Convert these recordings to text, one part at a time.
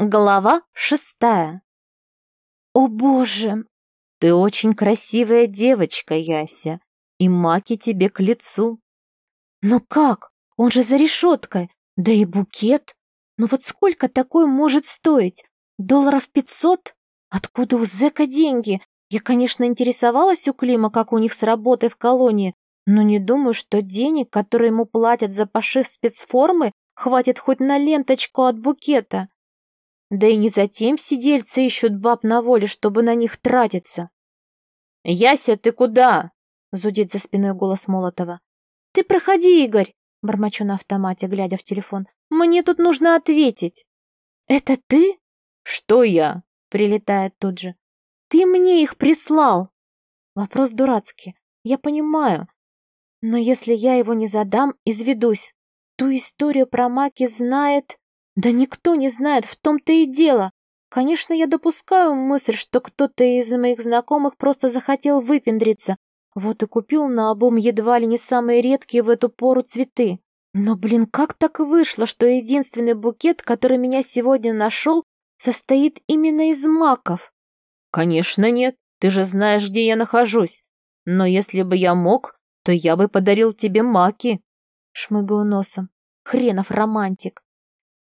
Глава шестая. О боже! Ты очень красивая девочка, Яся, и маки тебе к лицу. Но как? Он же за решеткой, да и букет. Ну вот сколько такой может стоить? Долларов пятьсот? Откуда у зэка деньги? Я, конечно, интересовалась у Клима, как у них с работой в колонии, но не думаю, что денег, которые ему платят за пошив спецформы, хватит хоть на ленточку от букета. Да и не затем сидельцы ищут баб на воле, чтобы на них тратиться. «Яся, ты куда?» — зудит за спиной голос Молотова. «Ты проходи, Игорь!» — бормочу на автомате, глядя в телефон. «Мне тут нужно ответить». «Это ты?» «Что я?» — прилетает тут же. «Ты мне их прислал!» Вопрос дурацкий, я понимаю. Но если я его не задам, изведусь. Ту историю про Маки знает... Да никто не знает, в том-то и дело. Конечно, я допускаю мысль, что кто-то из моих знакомых просто захотел выпендриться, вот и купил на обум едва ли не самые редкие в эту пору цветы. Но, блин, как так вышло, что единственный букет, который меня сегодня нашел, состоит именно из маков? Конечно, нет. Ты же знаешь, где я нахожусь. Но если бы я мог, то я бы подарил тебе маки. Шмыгаю носом. Хренов романтик.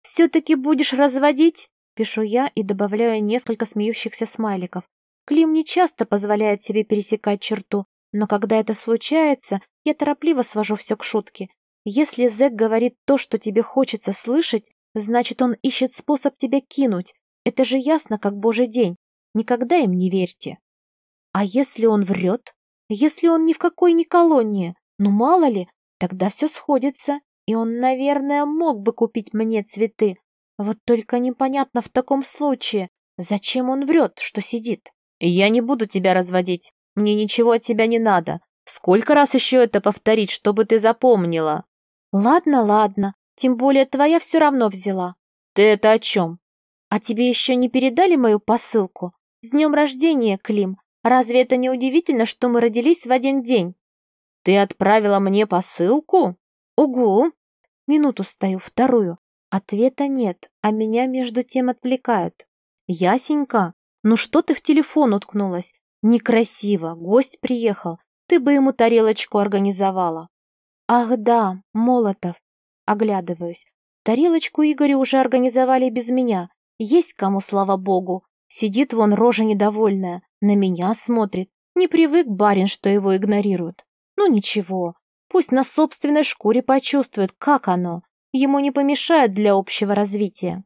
«Все-таки будешь разводить?» Пишу я и добавляю несколько смеющихся смайликов. Клим не часто позволяет себе пересекать черту, но когда это случается, я торопливо свожу все к шутке. Если зэк говорит то, что тебе хочется слышать, значит, он ищет способ тебя кинуть. Это же ясно, как божий день. Никогда им не верьте. А если он врет? Если он ни в какой не колонии? Ну, мало ли, тогда все сходится, и он, наверное, мог бы купить мне цветы. Вот только непонятно в таком случае, зачем он врет, что сидит. Я не буду тебя разводить. Мне ничего от тебя не надо. Сколько раз еще это повторить, чтобы ты запомнила? Ладно, ладно. Тем более твоя все равно взяла. Ты это о чем? А тебе еще не передали мою посылку? С днем рождения, Клим. Разве это не удивительно, что мы родились в один день? Ты отправила мне посылку? Угу. Минуту стою, вторую. Ответа нет, а меня между тем отвлекают. Ясенька, ну что ты в телефон уткнулась? Некрасиво, гость приехал. Ты бы ему тарелочку организовала. Ах да, Молотов. Оглядываюсь. Тарелочку Игорю уже организовали без меня. Есть кому, слава богу. Сидит вон рожа недовольная, на меня смотрит. Не привык барин, что его игнорируют. Ну ничего, Пусть на собственной шкуре почувствует, как оно. Ему не помешает для общего развития.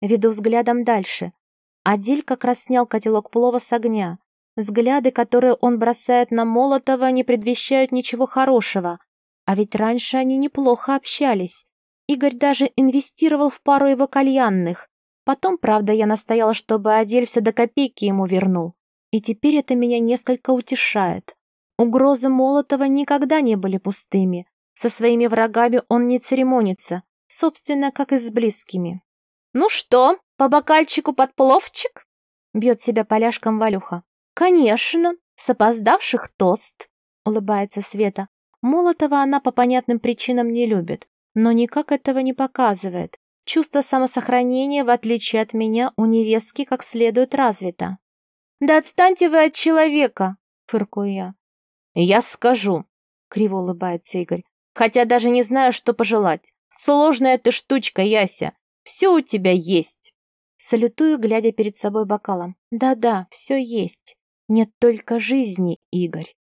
Веду взглядом дальше. Адиль как раз снял котелок плова с огня. Взгляды, которые он бросает на Молотова, не предвещают ничего хорошего. А ведь раньше они неплохо общались. Игорь даже инвестировал в пару его кальянных. Потом, правда, я настояла, чтобы Адель все до копейки ему вернул. И теперь это меня несколько утешает. Угрозы Молотова никогда не были пустыми. Со своими врагами он не церемонится, собственно, как и с близкими. «Ну что, по бокальчику под пловчик?» Бьет себя поляшком Валюха. «Конечно, с опоздавших тост», улыбается Света. Молотова она по понятным причинам не любит, но никак этого не показывает. Чувство самосохранения, в отличие от меня, у невестки как следует развито. «Да отстаньте вы от человека!» — фыркую я. «Я скажу», — криво улыбается Игорь, «хотя даже не знаю, что пожелать. Сложная ты штучка, Яся. Все у тебя есть». Салютую, глядя перед собой бокалом. «Да-да, все есть. Нет только жизни, Игорь».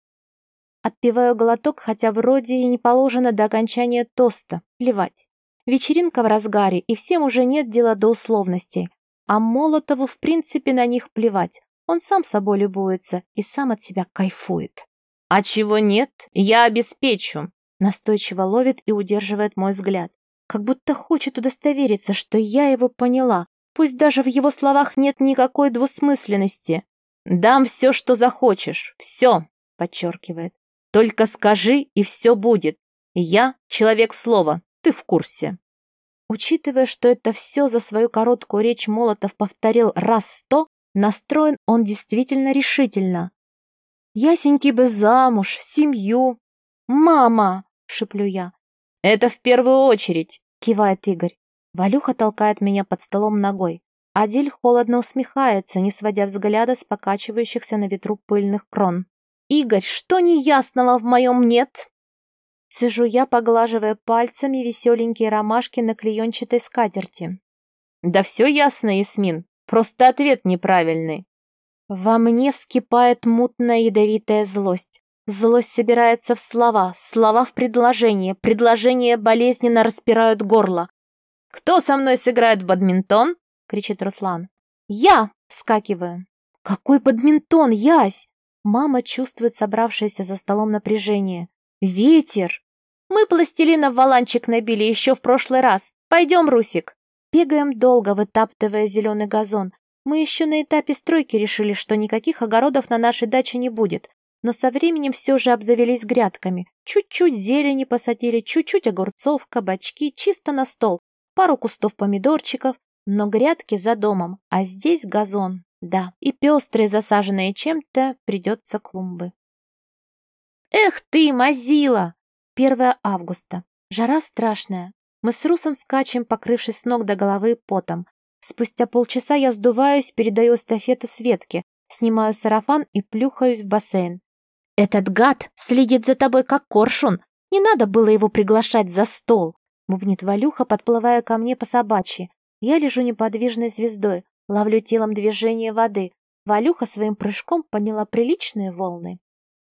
Отпиваю глоток, хотя вроде и не положено до окончания тоста. Плевать. Вечеринка в разгаре, и всем уже нет дела до условностей. А Молотову в принципе на них плевать. Он сам собой любуется и сам от себя кайфует. «А чего нет, я обеспечу», настойчиво ловит и удерживает мой взгляд. Как будто хочет удостовериться, что я его поняла, пусть даже в его словах нет никакой двусмысленности. «Дам все, что захочешь, все», подчеркивает. «Только скажи, и все будет. Я человек слова, ты в курсе». Учитывая, что это все за свою короткую речь Молотов повторил раз сто, настроен он действительно решительно. Ясеньки бы замуж, семью. Мама, шеплю я. Это в первую очередь, кивает Игорь. Валюха толкает меня под столом ногой. Адель холодно усмехается, не сводя взгляда с покачивающихся на ветру пыльных крон. «Игорь, что неясного в моем нет?» Сижу я, поглаживая пальцами веселенькие ромашки на клеенчатой скатерти. «Да все ясно, Ясмин, просто ответ неправильный». Во мне вскипает мутная ядовитая злость. Злость собирается в слова, слова в предложение, предложения болезненно распирают горло. «Кто со мной сыграет в бадминтон?» — кричит Руслан. «Я!» — вскакиваю. «Какой бадминтон, Ясь?» Мама чувствует собравшееся за столом напряжение. «Ветер!» «Мы пластилина в валанчик набили еще в прошлый раз. Пойдем, Русик!» Бегаем долго, вытаптывая зеленый газон. Мы еще на этапе стройки решили, что никаких огородов на нашей даче не будет. Но со временем все же обзавелись грядками. Чуть-чуть зелени посадили, чуть-чуть огурцов, кабачки, чисто на стол. Пару кустов помидорчиков, но грядки за домом, а здесь газон, да, и пестрые, засаженные чем-то, придется клумбы. Эх ты, мазила! 1 августа. Жара страшная. Мы с Русом скачем, покрывшись с ног до головы потом. Спустя полчаса я сдуваюсь, передаю эстафету Светке, снимаю сарафан и плюхаюсь в бассейн. «Этот гад следит за тобой, как коршун. Не надо было его приглашать за стол!» Бубнит Валюха, подплывая ко мне по собачьи. Я лежу неподвижной звездой, ловлю телом движение воды. Валюха своим прыжком подняла приличные волны.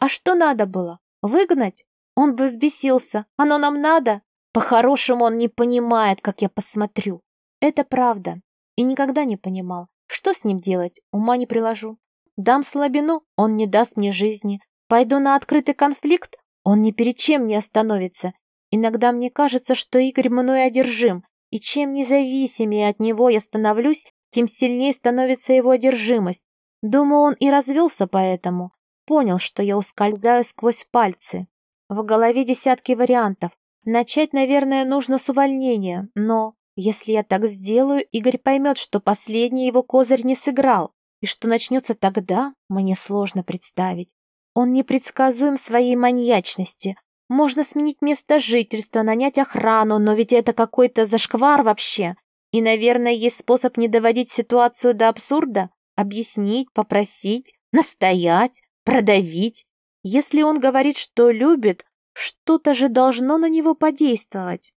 А что надо было? Выгнать? Он бы взбесился. Оно нам надо? По-хорошему он не понимает, как я посмотрю. Это правда. И никогда не понимал. Что с ним делать? Ума не приложу. Дам слабину, он не даст мне жизни. Пойду на открытый конфликт, он ни перед чем не остановится. Иногда мне кажется, что Игорь мной одержим, и чем независимее от него я становлюсь, тем сильнее становится его одержимость. Думаю, он и развелся поэтому. Понял, что я ускользаю сквозь пальцы. В голове десятки вариантов. Начать, наверное, нужно с увольнения, но если я так сделаю, Игорь поймет, что последний его козырь не сыграл. И что начнется тогда, мне сложно представить. Он непредсказуем своей маньячности. Можно сменить место жительства, нанять охрану, но ведь это какой-то зашквар вообще. И, наверное, есть способ не доводить ситуацию до абсурда. Объяснить, попросить, настоять, продавить. Если он говорит, что любит, что-то же должно на него подействовать.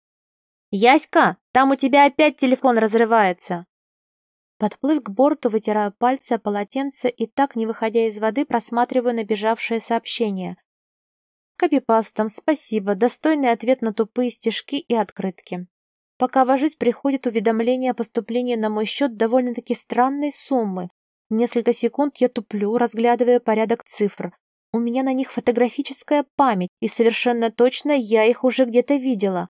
«Яська, там у тебя опять телефон разрывается!» Подплыв к борту, вытираю пальцы о полотенце и так, не выходя из воды, просматриваю набежавшее сообщение. Копипастом, спасибо, достойный ответ на тупые стишки и открытки. Пока вожусь, приходит уведомление о поступлении на мой счет довольно-таки странной суммы. Несколько секунд я туплю, разглядывая порядок цифр. У меня на них фотографическая память, и совершенно точно я их уже где-то видела.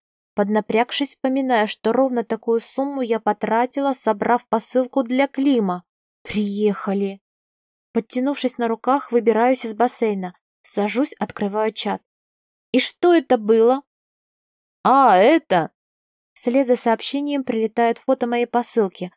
Поднапрягшись, вспоминая, что ровно такую сумму я потратила, собрав посылку для Клима. Приехали. Подтянувшись на руках, выбираюсь из бассейна. Сажусь, открываю чат. «И что это было?» «А, это...» Вслед за сообщением прилетает фото моей посылки.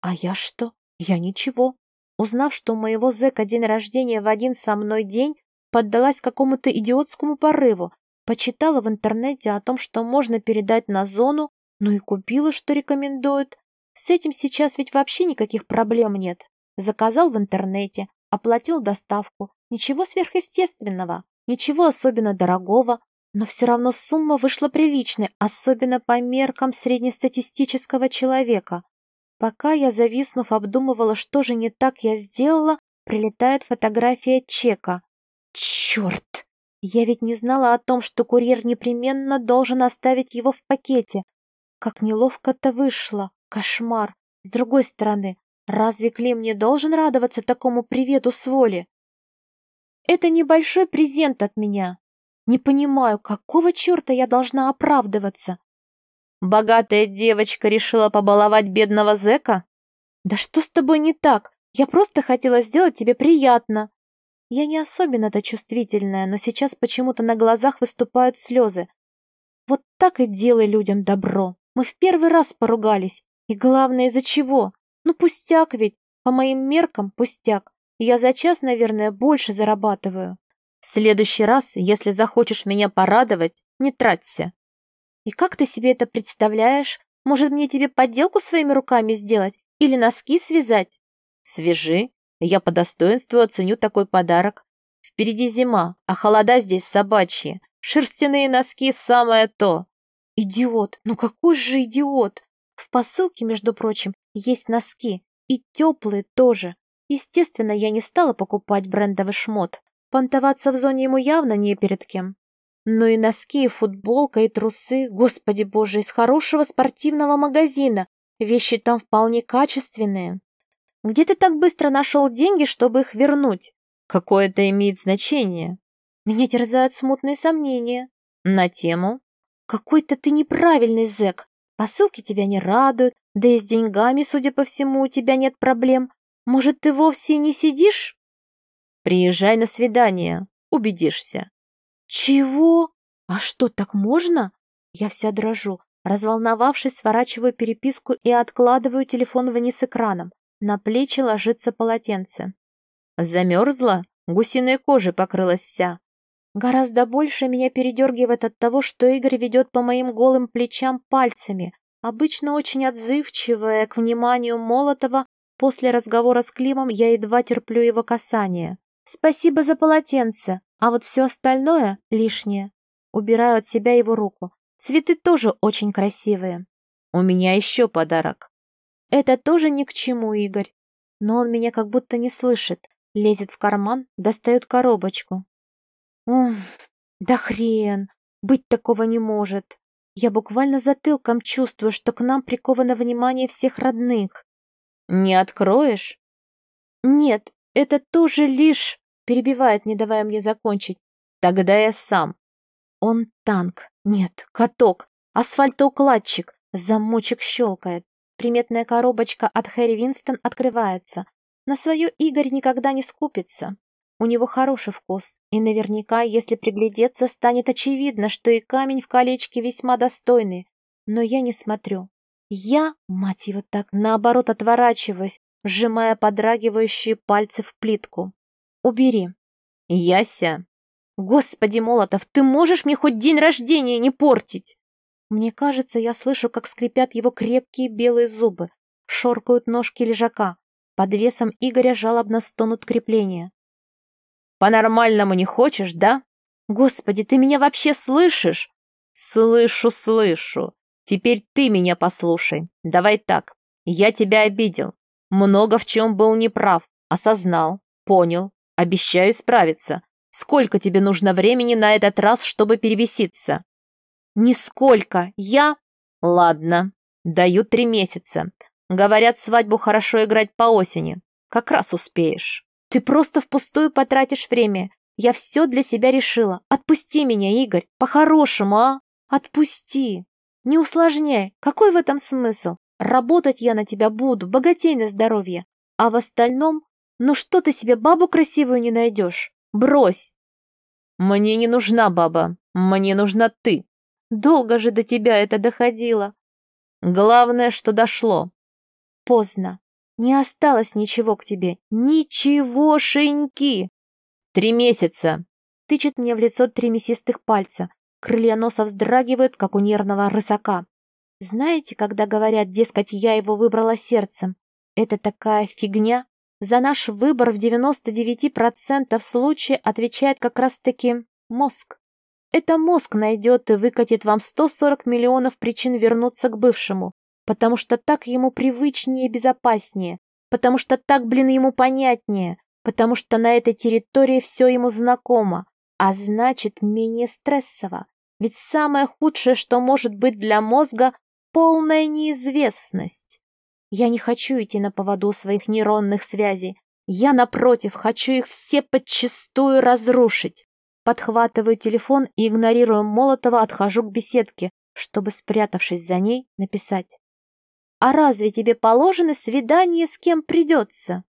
«А я что? Я ничего». Узнав, что у моего зэка день рождения в один со мной день, поддалась какому-то идиотскому порыву. Почитала в интернете о том, что можно передать на зону, ну и купила, что рекомендуют. С этим сейчас ведь вообще никаких проблем нет. Заказал в интернете, оплатил доставку. Ничего сверхъестественного, ничего особенно дорогого, но все равно сумма вышла приличной, особенно по меркам среднестатистического человека. Пока я, зависнув, обдумывала, что же не так я сделала, прилетает фотография чека. Черт! Я ведь не знала о том, что курьер непременно должен оставить его в пакете. Как неловко-то вышло. Кошмар. С другой стороны, разве Клим не должен радоваться такому привету с воли? Это небольшой презент от меня. Не понимаю, какого черта я должна оправдываться? Богатая девочка решила побаловать бедного зэка? Да что с тобой не так? Я просто хотела сделать тебе приятно. Я не особенно-то чувствительная, но сейчас почему-то на глазах выступают слезы. Вот так и делай людям добро. Мы в первый раз поругались. И главное, из-за чего? Ну, пустяк ведь. По моим меркам, пустяк. Я за час, наверное, больше зарабатываю. В следующий раз, если захочешь меня порадовать, не траться. И как ты себе это представляешь? Может, мне тебе подделку своими руками сделать? Или носки связать? Свяжи. Я по достоинству оценю такой подарок. Впереди зима, а холода здесь собачьи. Шерстяные носки – самое то. Идиот, ну какой же идиот! В посылке, между прочим, есть носки. И теплые тоже. Естественно, я не стала покупать брендовый шмот. Понтоваться в зоне ему явно не перед кем. Но и носки, и футболка, и трусы, господи боже, из хорошего спортивного магазина. Вещи там вполне качественные. Где ты так быстро нашел деньги, чтобы их вернуть? Какое это имеет значение? Меня терзают смутные сомнения. На тему? Какой-то ты неправильный зэк. Посылки тебя не радуют, да и с деньгами, судя по всему, у тебя нет проблем. Может, ты вовсе не сидишь? Приезжай на свидание, убедишься. Чего? А что, так можно? Я вся дрожу. Разволновавшись, сворачиваю переписку и откладываю телефон вниз экраном. На плечи ложится полотенце. Замерзла? Гусиной кожей покрылась вся. Гораздо больше меня передергивает от того, что Игорь ведет по моим голым плечам пальцами, обычно очень отзывчивая к вниманию Молотова. После разговора с Климом я едва терплю его касание. Спасибо за полотенце, а вот все остальное лишнее. Убираю от себя его руку. Цветы тоже очень красивые. У меня еще подарок. Это тоже ни к чему, Игорь. Но он меня как будто не слышит. Лезет в карман, достает коробочку. Ух, да хрен, быть такого не может. Я буквально затылком чувствую, что к нам приковано внимание всех родных. Не откроешь? Нет, это тоже лишь... Перебивает, не давая мне закончить. Тогда я сам. Он танк. Нет, каток. Асфальтоукладчик. Замочек щелкает. Приметная коробочка от Хэри Винстон открывается. На свое Игорь никогда не скупится. У него хороший вкус, и наверняка, если приглядеться, станет очевидно, что и камень в колечке весьма достойный. Но я не смотрю. Я, мать его так, наоборот отворачиваюсь, сжимая подрагивающие пальцы в плитку. Убери. Яся. Господи, Молотов, ты можешь мне хоть день рождения не портить? Мне кажется, я слышу, как скрипят его крепкие белые зубы, шоркают ножки лежака. Под весом Игоря жалобно стонут крепления. По-нормальному не хочешь, да? Господи, ты меня вообще слышишь? Слышу, слышу. Теперь ты меня послушай. Давай так. Я тебя обидел. Много в чем был неправ. Осознал. Понял. Обещаю справиться. Сколько тебе нужно времени на этот раз, чтобы перевеситься? Нисколько. Я... Ладно. Даю три месяца. Говорят, свадьбу хорошо играть по осени. Как раз успеешь. Ты просто впустую потратишь время. Я все для себя решила. Отпусти меня, Игорь, по-хорошему, а? Отпусти. Не усложняй. Какой в этом смысл? Работать я на тебя буду, богатей на здоровье. А в остальном, ну что ты себе бабу красивую не найдешь? Брось. Мне не нужна баба, мне нужна ты. Долго же до тебя это доходило. Главное, что дошло. Поздно. Не осталось ничего к тебе. Ничегошеньки. Три месяца. Тычет мне в лицо три мясистых пальца. Крылья носа вздрагивают, как у нервного рысака. Знаете, когда говорят, дескать, я его выбрала сердцем? Это такая фигня. За наш выбор в 99% случаев отвечает как раз-таки мозг. Это мозг найдет и выкатит вам 140 миллионов причин вернуться к бывшему потому что так ему привычнее и безопаснее, потому что так, блин, ему понятнее, потому что на этой территории все ему знакомо, а значит менее стрессово. Ведь самое худшее, что может быть для мозга, полная неизвестность. Я не хочу идти на поводу своих нейронных связей. Я, напротив, хочу их все подчистую разрушить. Подхватываю телефон и, игнорируя Молотова, отхожу к беседке, чтобы, спрятавшись за ней, написать. А разве тебе положено свидание с кем придется?